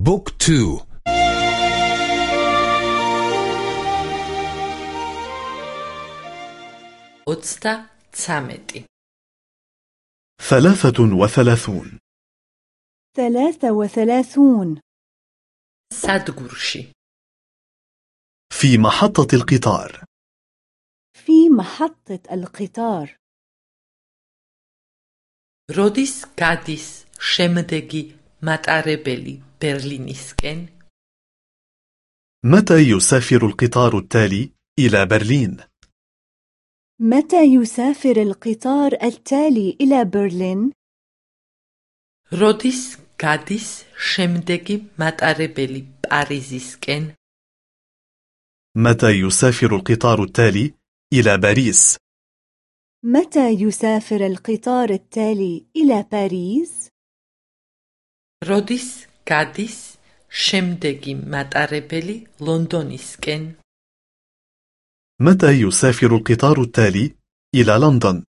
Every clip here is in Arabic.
بوك تو أتستا تسامتي ثلاثة وثلاثون ثلاثة وثلاثون سادغورشي في محطة القطار في محطة القطار როდის გადის შემდეგი მატარებელი ბერლინისკენ? متى يسافر القطار التالي إلى برلين؟ متى يسافر القطار التالي إلى برلين؟ როდის გადის შემდეგი მატარებელი პარიზისკენ? متى يسافر القطار التالي إلى باريس؟ متى يسافر القطار التالي إلى باريس؟ როდის გადის შემდეგი მატარებელი ლონდონისკენ? متى يسافر القطار التالي إلى لندن؟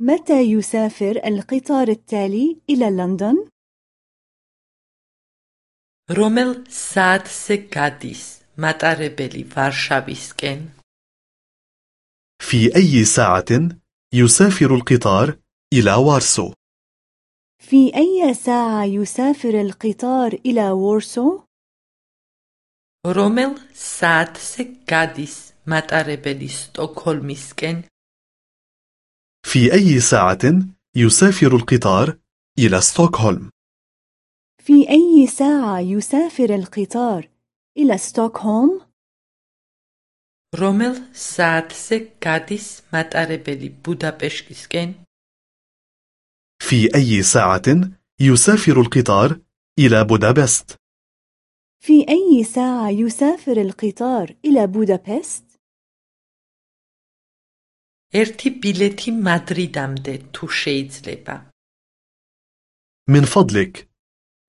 متى يسافر القطار التالي إلى لندن؟ რომელ საათზე გადის მატარებელი ვარშავისკენ? في أي ساعة يسافر القطار إلى وارسو؟ في أي ساعة يسافر القطار إلى وورسو؟ რომელ საათზე გადის მატარებელი სტოკჰოლმისკენ? في أي ساعة يسافر القطار إلى ستوكهولم؟ في أي ساعة يسافر القطار إلى ستوكهولم؟ რომელ საათზე გადის მატარებელი ბუდაპეშტისკენ? في أي ساعة يسافر القطار إلى بودابست؟ في أي ساعة يسافر القطار إلى بودابست؟ ერთი ბილეთი მადრიდამდე თუ შეიძლება. من فضلك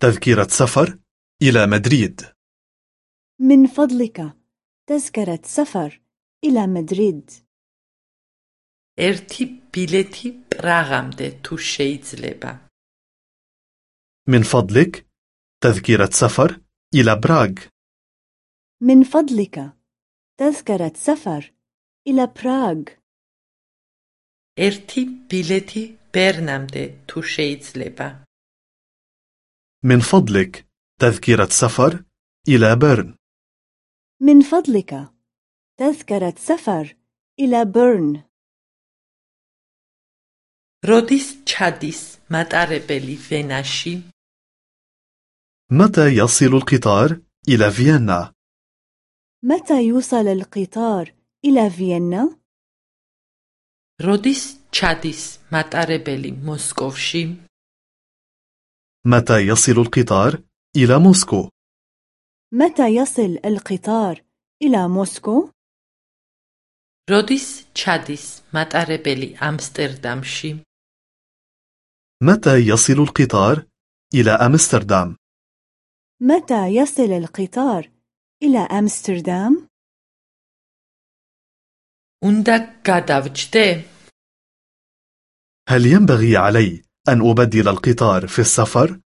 تذكرة سفر إلى مدريد من فضلك تذكرة سفر إلى مدريد ერთი ბილეთი პრაღამდე თუ შეიძლება. من فضلك تذكرة سفر إلى براغ من فضلك تذكرة سفر إلى براغ ერთი ბილეთი ბერნამდე თუ შეიძლება. من فضلك تذكرة سفر إلى بيرن من فضلك تذكرة سفر إلى بيرن როდის ჩადის მატარებელი ვენაში? متى يصل القطار إلى فيينا؟ متى يوصل القطار إلى فيينا؟ როდის ჩადის მატარებელი მოსკოვში? متى يصل القطار إلى موسكو؟ متى يصل القطار إلى موسكو؟ როდის ჩადის მატარებელი ამსტერდამში? متى يصل القطار إلى أمستردام؟ متى يصل القطار إلى أمستردام؟ უნდა გადავჯდე? هل ينبغي علي أن أبدل القطار في السفر؟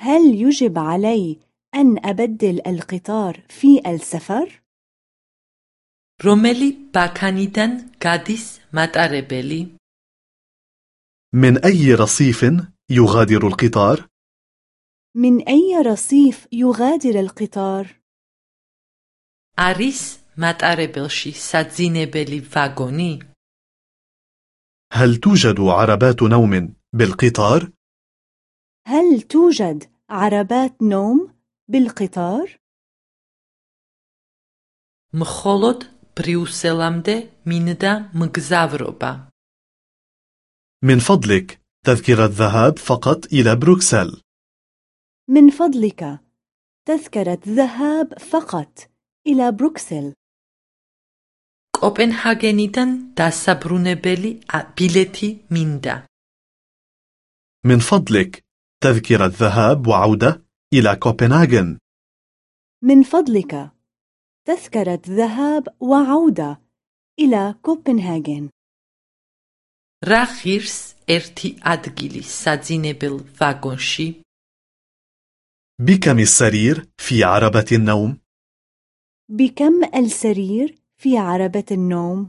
هل يجب علي أن أبدل القطار في السفر؟ რომელი ბაქანიდან გადის მატარებელი? من أي رصيف يغادر القطار؟ من أي رصيف يغادر القطار؟ არის მატარებელში საძინებელი ვაგონი? هل توجد عربات نوم بالقطار؟ هل توجد عربات نوم بالقطار؟ მხოლოდ ბრიუსელამდე მინდა მგზავრობა. من فضلك تذكرة ذهاب فقط إلى بروكسل من فضلك تذكرة ذهاب فقط إلى بروكسل კოპენჰაგენიდან დასაბრუნებელი ა- ბილეთი მინდა. من فضلك تذكرة ذهاب وعودة إلى كوبنهاجن من فضلك تذكرة ذهاب وعودة إلى كوبنهاجن რა ღირს ერთი ადგილი საძინებელ ვაგონში? بكم السرير في عربة النوم؟ بكم السرير في عربة النوم؟